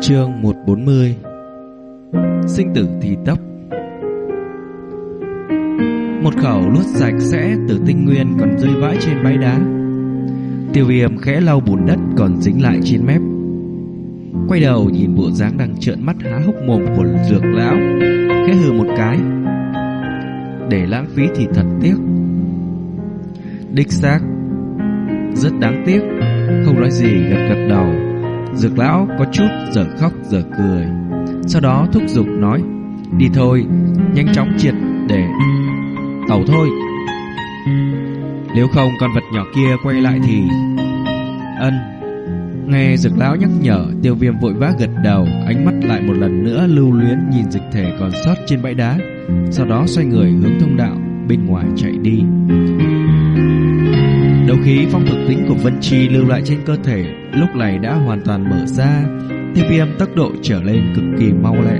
Chương 140 Sinh tử thì tốc Một khẩu lút sạch sẽ từ tinh nguyên còn rơi vãi trên bãi đá. Tiêu viêm khẽ lau bùn đất còn dính lại trên mép. Quay đầu nhìn bộ dáng đang trợn mắt há hốc mồm của dược lão, Khẽ hừ một cái. Để lãng phí thì thật tiếc. Đích xác, Rất đáng tiếc. Không nói gì gật gật đầu. Dược lão có chút giờ khóc giờ cười. Sau đó thúc giục nói, Đi thôi, Nhanh chóng triệt để tàu thôi. Nếu không con vật nhỏ kia quay lại thì Ân. Nghe dược lão nhắc nhở, Tiêu viêm vội vã gật đầu, Ánh mắt lại một lần nữa lưu luyến Nhìn dịch thể còn sót trên bãi đá, Sau đó xoay người hướng thông đạo Bên ngoài chạy đi. Đầu khí phong thực tính của Vân Chi lưu lại trên cơ thể lúc này đã hoàn toàn mở ra, tiêu viêm tốc độ trở lên cực kỳ mau lẹ.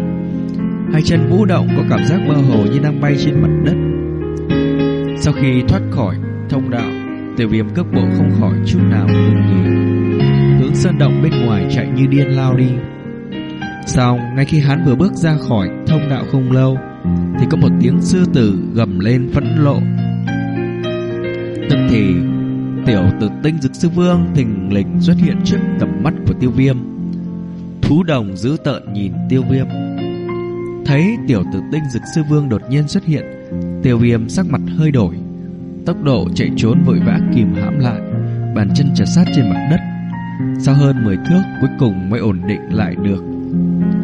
Hai chân vũ động có cảm giác mơ hồ như đang bay trên mặt đất. Sau khi thoát khỏi thông đạo, tiêu viêm cước bộ không khỏi chút nào ngừng nghỉ. Hướng sơn động bên ngoài chạy như điên lao đi. Xong, ngay khi hắn vừa bước ra khỏi thông đạo không lâu, thì có một tiếng sư tử gầm lên phẫn lộ. Tức thì tiểu tử tinh dực sư vương thình lình xuất hiện trước tầm mắt của tiêu viêm. Thú đồng dữ tợn nhìn tiêu viêm. Thấy tiểu tử tinh dực sư vương đột nhiên xuất hiện, tiêu viêm sắc mặt hơi đổi, tốc độ chạy trốn vội vã kìm hãm lại, bàn chân chật sát trên mặt đất. Sau hơn 10 thước, cuối cùng mới ổn định lại được.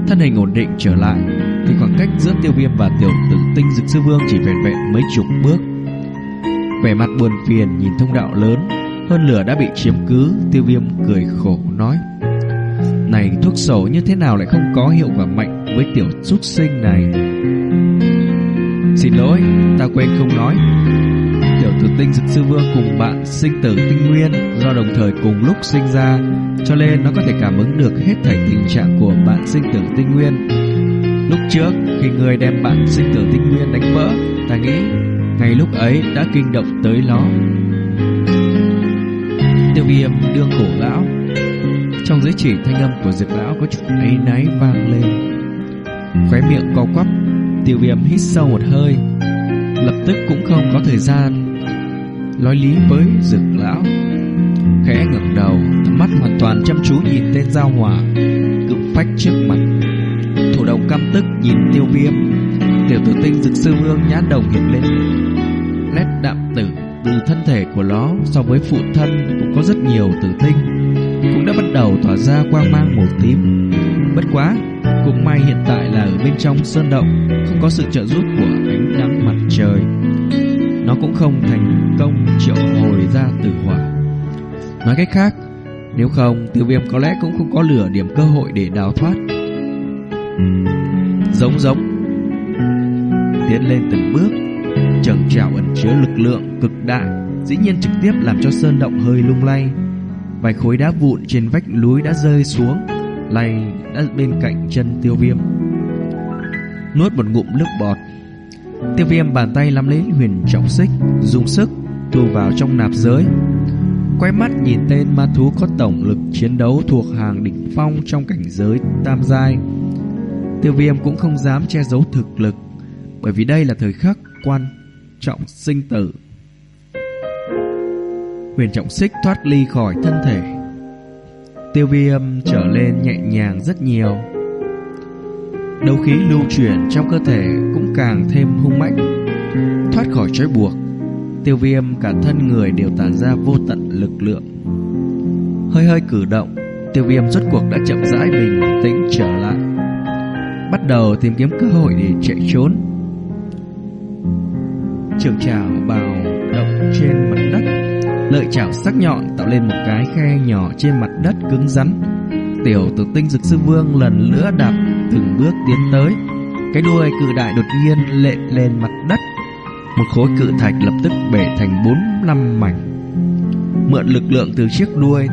Thân hình ổn định trở lại, thì khoảng cách giữa tiêu viêm và tiểu tử tinh dực sư vương chỉ vẹn vẹn mấy chục bước. Vẻ mặt buồn phiền nhìn thông đạo lớn, Hơn lửa đã bị chiếm cứ, Tiêu viêm cười khổ nói. Này, thuốc sổ như thế nào lại không có hiệu quả mạnh Với tiểu trúc sinh này? Xin lỗi, Ta quên không nói. Tiểu tử tinh dực sư vương cùng bạn sinh tử tinh nguyên Do đồng thời cùng lúc sinh ra, Cho nên nó có thể cảm ứng được hết thảy tình trạng của bạn sinh tử tinh nguyên. Lúc trước, khi người đem bạn sinh tử tinh nguyên đánh vỡ, Ta nghĩ ngay lúc ấy đã kinh động tới nó Tiêu viêm đương cổ lão. Trong giới chỉ thanh âm của dược lão có chút áy náy vang lên. Khóe miệng co quắp, Tiêu viêm hít sâu một hơi. Lập tức cũng không có thời gian Nói lý với dược lão. Khẽ ngẩng đầu, Mắt hoàn toàn chăm chú nhìn tên giao hỏa Cự phách trước mặt. Thủ đầu căm tức nhìn tiêu viêm. Tiểu tử tinh dực sư vương nhãn đồng hiện lên. Nét đạm tử từ thân thể của nó so với phụ thân cũng có rất nhiều tử tinh Cũng đã bắt đầu tỏa ra quang mang màu tím. Bất quá, cũng may hiện tại là ở bên trong sơn động Không có sự trợ giúp của ánh nắng mặt trời. Nó cũng không thành công triệu hồi ra tử hỏa. Nói cách khác, nếu không tiêu viêm có lẽ cũng không có lửa điểm cơ hội để đào thoát. Giống giống Tiến lên từng bước. Trần trào ẩn chứa lực lượng cực đại, Dĩ nhiên trực tiếp làm cho sơn động hơi lung lay. Vài khối đá vụn trên vách núi đã rơi xuống, Lay đã bên cạnh chân tiêu viêm. Nuốt một ngụm nước bọt. Tiêu viêm bàn tay nắm lấy huyền trọng xích, Dùng sức thu vào trong nạp giới. Quay mắt nhìn tên ma thú có tổng lực chiến đấu thuộc hàng đỉnh phong trong cảnh giới tam giai. Tiêu viêm cũng không dám che giấu thực lực. Bởi vì đây là thời khắc quan trọng sinh tử. Huyền trọng xích thoát ly khỏi thân thể. Tiêu viêm trở lên nhẹ nhàng rất nhiều. Đấu khí lưu chuyển trong cơ thể cũng càng thêm hung mãnh. Thoát khỏi trói buộc, Tiêu viêm cả thân người đều tản ra vô tận lực lượng. Hơi hơi cử động, Tiêu viêm rốt cuộc đã chậm rãi bình tĩnh trở lại. Bắt đầu tìm kiếm cơ hội để chạy trốn. Trường trào bào động trên mặt đất. Lợi chảo sắc nhọn tạo lên một cái khe nhỏ trên mặt đất cứng rắn. Tiểu tử tinh dực sư vương lần nữa đạp từng bước tiến tới. Cái đuôi cự đại đột nhiên lệ lên mặt đất. Một khối cự thạch lập tức bể thành bốn năm mảnh. Mượn lực lượng từ chiếc đuôi,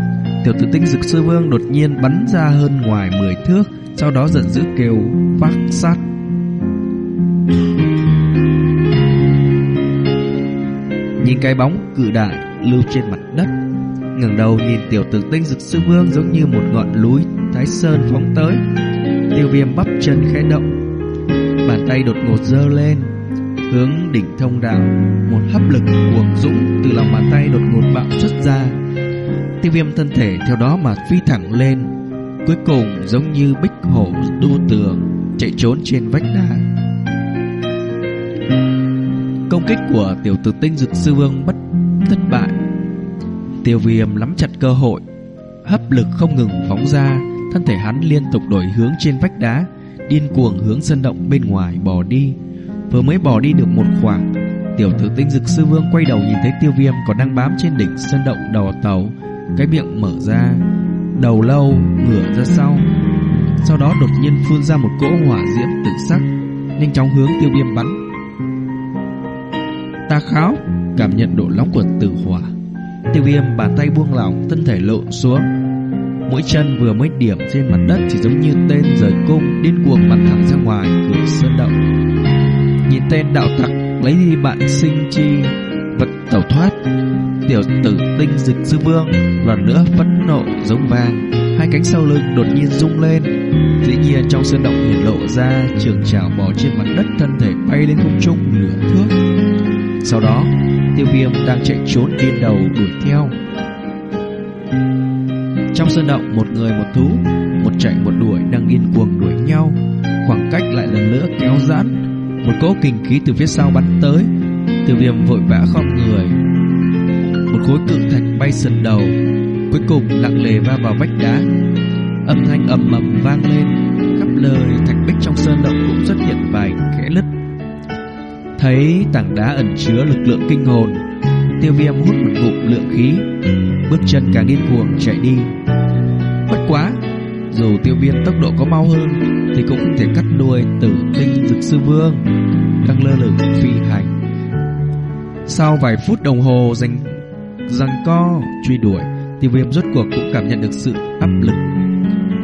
Tiểu tử tinh dực sư vương đột nhiên bắn ra hơn ngoài 10 thước, Sau đó giận dữ kêu phát sát. Nhìn cái bóng cự đại lưu trên mặt đất ngẩng đầu nhìn tiểu tử tinh dực sư vương giống như một ngọn núi Thái Sơn phóng tới. Tiêu viêm bắp chân khẽ động, bàn tay đột ngột giơ lên, hướng đỉnh thông đạo, một hấp lực cuồng dũng từ lòng bàn tay đột ngột bạo xuất ra. Tiêu viêm thân thể theo đó mà phi thẳng lên, cuối cùng giống như bích hổ đu tường chạy trốn trên vách đá. Công kích của tiểu tử tinh dực sư vương bất thất bại. Tiêu viêm nắm chặt cơ hội, hấp lực không ngừng phóng ra, thân thể hắn liên tục đổi hướng trên vách đá, điên cuồng hướng sân động bên ngoài bò đi. Vừa mới bò đi được một khoảng, tiểu tử tinh dực sư vương quay đầu nhìn thấy tiêu viêm còn đang bám trên đỉnh sân động đò tàu, cái miệng mở ra, đầu lâu ngửa ra sau. Sau đó đột nhiên phun ra một cỗ hỏa diễm tự sắc, nhanh chóng hướng tiêu viêm bắn. Ta kháo, cảm nhận độ nóng của tử hỏa. Tiêu viêm bàn tay buông lỏng, thân thể lộn xuống. Mỗi chân vừa mới điểm trên mặt đất chỉ giống như tên rời cung điên cuồng bắn thẳng ra ngoài cửa sơn động. Nhìn tên đạo tặc lấy đi bạn sinh chi vật tẩu thoát tiểu tử tinh dịch sư vương lần nữa phẫn nộ giống vang hai cánh sau lưng đột nhiên rung lên dĩ nhiên trong sơn động hiện lộ ra trường trào bò trên mặt đất thân thể bay lên không trung nửa thước sau đó, tiêu viêm đang chạy trốn điên đầu đuổi theo. Trong sơn động, một người một thú, một chạy một đuổi đang điên cuồng đuổi nhau. Khoảng cách lại lần nữa kéo giãn. Một cỗ kinh khí từ phía sau bắn tới. Tiêu viêm vội vã khom người. Một khối cự thạch bay sần đầu, cuối cùng lặng lề va vào vách đá. Âm thanh ầm ầm vang lên. Khắp lời thạch bích trong sơn động cũng xuất hiện vài kẽ lứt thấy tảng đá ẩn chứa lực lượng kinh hồn. Tiêu viêm hút một ngụm lượng khí, bước chân càng điên cuồng chạy đi. Bất quá, dù tiêu viêm tốc độ có mau hơn, thì cũng không thể cắt đuôi tử tinh dực sư vương đang lơ lửng phi hành. Sau vài phút đồng hồ dành, rằng co, truy đuổi, tiêu viêm rốt cuộc cũng cảm nhận được sự áp lực.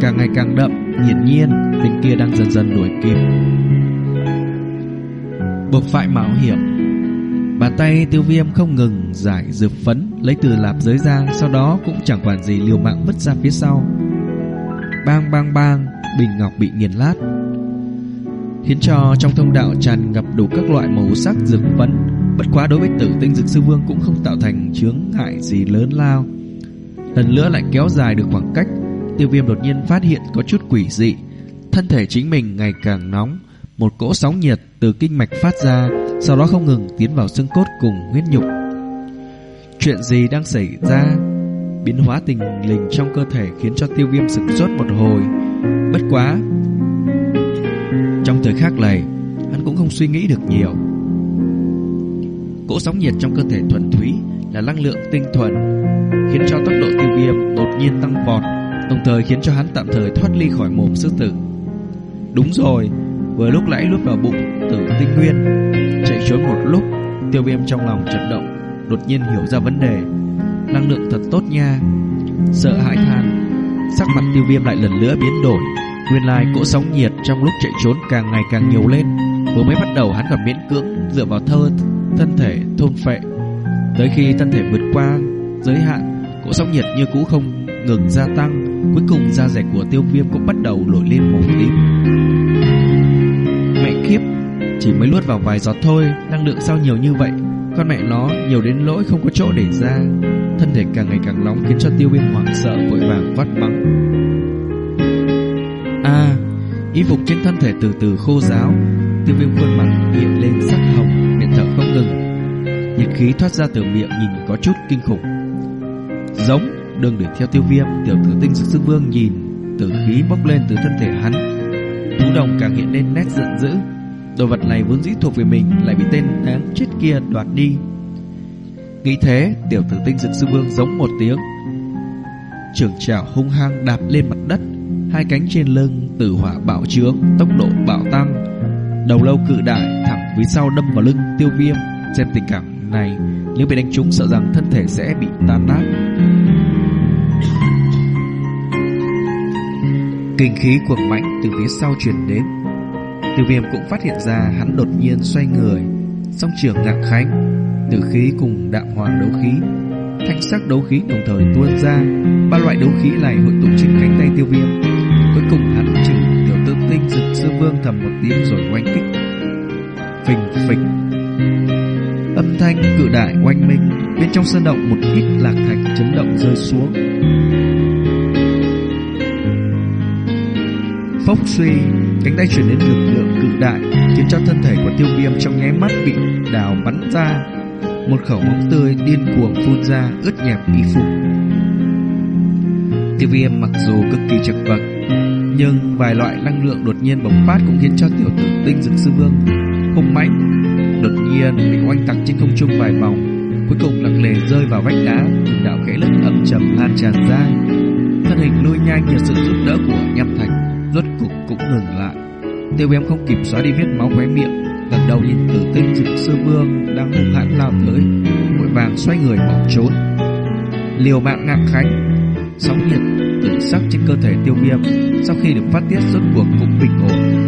Càng ngày càng đậm, hiển nhiên, bên kia đang dần dần đuổi kịp buộc phải mạo hiểm bàn tay tiêu viêm không ngừng giải dược phấn lấy từ lạp giới ra sau đó cũng chẳng quản gì liều mạng vứt ra phía sau bang bang bang bình ngọc bị nghiền lát khiến cho trong thông đạo tràn ngập đủ các loại màu sắc dược phấn Bất quá đối với tử tinh dược sư vương cũng không tạo thành chướng ngại gì lớn lao. Lần nữa lại kéo dài được khoảng cách, tiêu viêm đột nhiên phát hiện có chút quỷ dị. Thân thể chính mình ngày càng nóng, một cỗ sóng nhiệt từ kinh mạch phát ra, sau đó không ngừng tiến vào xương cốt cùng huyết nhục. Chuyện gì đang xảy ra? Biến hóa tình lình trong cơ thể khiến cho tiêu viêm sửng sốt một hồi. Bất quá! Trong thời khắc này, hắn cũng không suy nghĩ được nhiều. Cỗ sóng nhiệt trong cơ thể thuần túy là năng lượng tinh thuần, khiến cho tốc độ tiêu viêm đột nhiên tăng vọt, đồng thời khiến cho hắn tạm thời thoát ly khỏi mồm sư tử. Đúng rồi, vừa lúc nãy lút vào bụng tử tinh nguyên, chạy trốn một lúc, tiêu viêm trong lòng chật động, đột nhiên hiểu ra vấn đề. Năng lượng thật tốt nha. Sợ hãi than, sắc mặt tiêu viêm lại lần nữa biến đổi. Nguyên lai cỗ sóng nhiệt trong lúc chạy trốn càng ngày càng nhiều lên. Vừa mới bắt đầu hắn còn miễn cưỡng dựa vào thơ thân thể thôn phệ. Tới khi thân thể vượt qua giới hạn, cỗ sóng nhiệt như cũ không ngừng gia tăng, cuối cùng da rẻ của tiêu viêm cũng bắt đầu nổi lên màu tím. Mẹ kiếp, chỉ mới luốt vào vài giọt thôi, năng lượng sao nhiều như vậy? Con mẹ nó nhiều đến lỗi không có chỗ để ra. Thân thể càng ngày càng nóng khiến cho tiêu viêm hoảng sợ vội vàng quát mắng. À, y phục trên thân thể từ từ khô ráo, tiêu viêm khuôn mặt hiện lên sắc hồng thở không ngừng Nhiệt khí thoát ra từ miệng nhìn có chút kinh khủng Giống Đừng để theo tiêu viêm Tiểu tử tinh sức sư vương nhìn Tử khí bốc lên từ thân thể hắn Tú đồng càng hiện lên nét giận dữ. Đồ vật này vốn dĩ thuộc về mình, Lại bị tên đáng chết kia đoạt đi. Nghĩ thế, Tiểu tử tinh dực sư vương giống một tiếng. Trường trảo hung hăng đạp lên mặt đất, Hai cánh trên lưng tử hỏa bạo trướng, Tốc độ bạo tăng. Đầu lâu cự đại thẳng phía sau đâm vào lưng tiêu viêm. Xem tình cảm này, Nếu bị đánh trúng, sợ rằng thân thể sẽ bị tan nát. Kinh khí cuồng mãnh từ phía sau truyền đến Tiêu viêm cũng phát hiện ra hắn đột nhiên xoay người Song trường ngạng khánh Tử khí cùng đạm hoàng đấu khí Thanh sắc đấu khí đồng thời tuôn ra Ba loại đấu khí này hội tụ trên cánh tay tiêu viêm cuối cùng hắn chừng tiểu tử tinh dịch sương vương thầm một tiếng rồi oanh kích. Phình phịch. Âm thanh cự đại oanh minh, bên trong sơn động một ít lạc thạch chấn động rơi xuống. Phốc suy, cánh tay chuyển đến lực lượng cự đại, khiến cho thân thể của tiêu viêm trong nháy mắt bị đào bắn ra. Một khẩu máu tươi điên cuồng phun ra, ướt nhẹp y phục. Tiêu viêm mặc dù cực kỳ chật vật, nhưng vài loại năng lượng đột nhiên bộc phát cũng khiến cho tiểu tử tinh dực sư vương hung mãnh, đột nhiên bị oanh tạc trên không trung vài vòng, cuối cùng lặng lề rơi vào vách đá, từng đạo khẽ lức âm trầm lan tràn ra. Thân hình lui nhanh nhờ sự giúp đỡ của nhâm thạch, rốt cục cũng ngừng lại. Tiêu viêm không kịp xóa đi vết máu khóe miệng, lần đầu nhìn tử tinh dực sư vương đang hung hãn lao tới, vội vàng xoay người bỏ trốn. Liều mạng ngạc khánh, sóng nhiệt tự sắc trên cơ thể tiêu viêm sau khi được phát tiết rốt cuộc cũng bình ổn.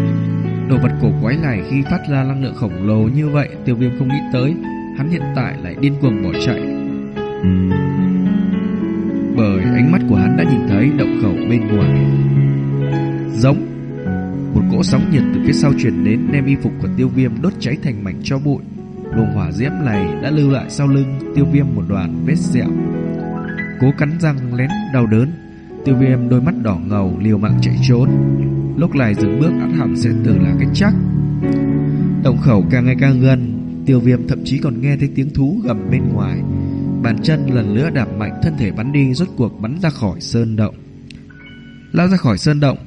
Đồ vật cổ quái này khi phát ra năng lượng khổng lồ như vậy, tiêu viêm không nghĩ tới, hắn hiện tại lại điên cuồng bỏ chạy. Bởi ánh mắt của hắn đã nhìn thấy động khẩu bên ngoài. Giống Một cỗ sóng nhiệt từ phía sau truyền đến đem y phục của tiêu viêm đốt cháy thành mảnh cho bụi. Luồng hỏa diễm này đã lưu lại sau lưng tiêu viêm một đoàn vết sẹo. Cố cắn răng lén đau đớn, tiêu viêm đôi mắt đỏ ngầu liều mạng chạy trốn. Lúc này dừng bước ắt hẳn sẽ từ là cách chắc. Động khẩu càng ngày càng gần, tiêu viêm thậm chí còn nghe thấy tiếng thú gầm bên ngoài. Bàn chân lần nữa đạp mạnh thân thể bắn đi rốt cuộc bắn ra khỏi sơn động. Lao ra khỏi sơn động,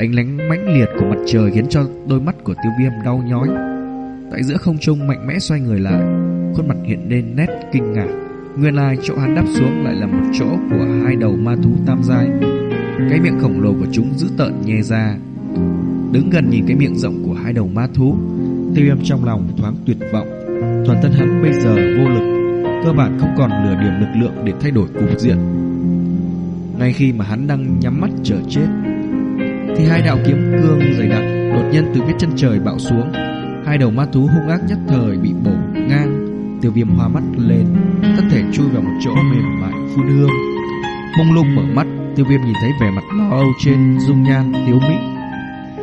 ánh lánh mãnh liệt của mặt trời khiến cho đôi mắt của tiêu viêm đau nhói. Tại giữa không trung mạnh mẽ xoay người lại, khuôn mặt hiện lên nét kinh ngạc. Nguyên lai chỗ hắn đáp xuống lại là một chỗ của hai đầu ma thú tam giai. Cái miệng khổng lồ của chúng dữ tợn nhè ra. Đứng gần nhìn cái miệng rộng của hai đầu ma thú, tiêu viêm trong lòng thoáng tuyệt vọng. Toàn thân hắn bây giờ vô lực, cơ bản không còn nửa điểm lực lượng để thay đổi cục diện. Ngay khi mà hắn đang nhắm mắt chờ chết, thì hai đạo kiếm cương dày đặc đột nhiên từ phía chân trời bạo xuống. Hai đầu ma thú hung ác nhất thời bị bổ ngang, tiêu viêm hoa mắt lên, thân thể chui vào một chỗ mềm mại phun hương. Mông lung mở mắt, tiêu viêm nhìn thấy vẻ mặt lo âu trên dung nhan tiếu mỹ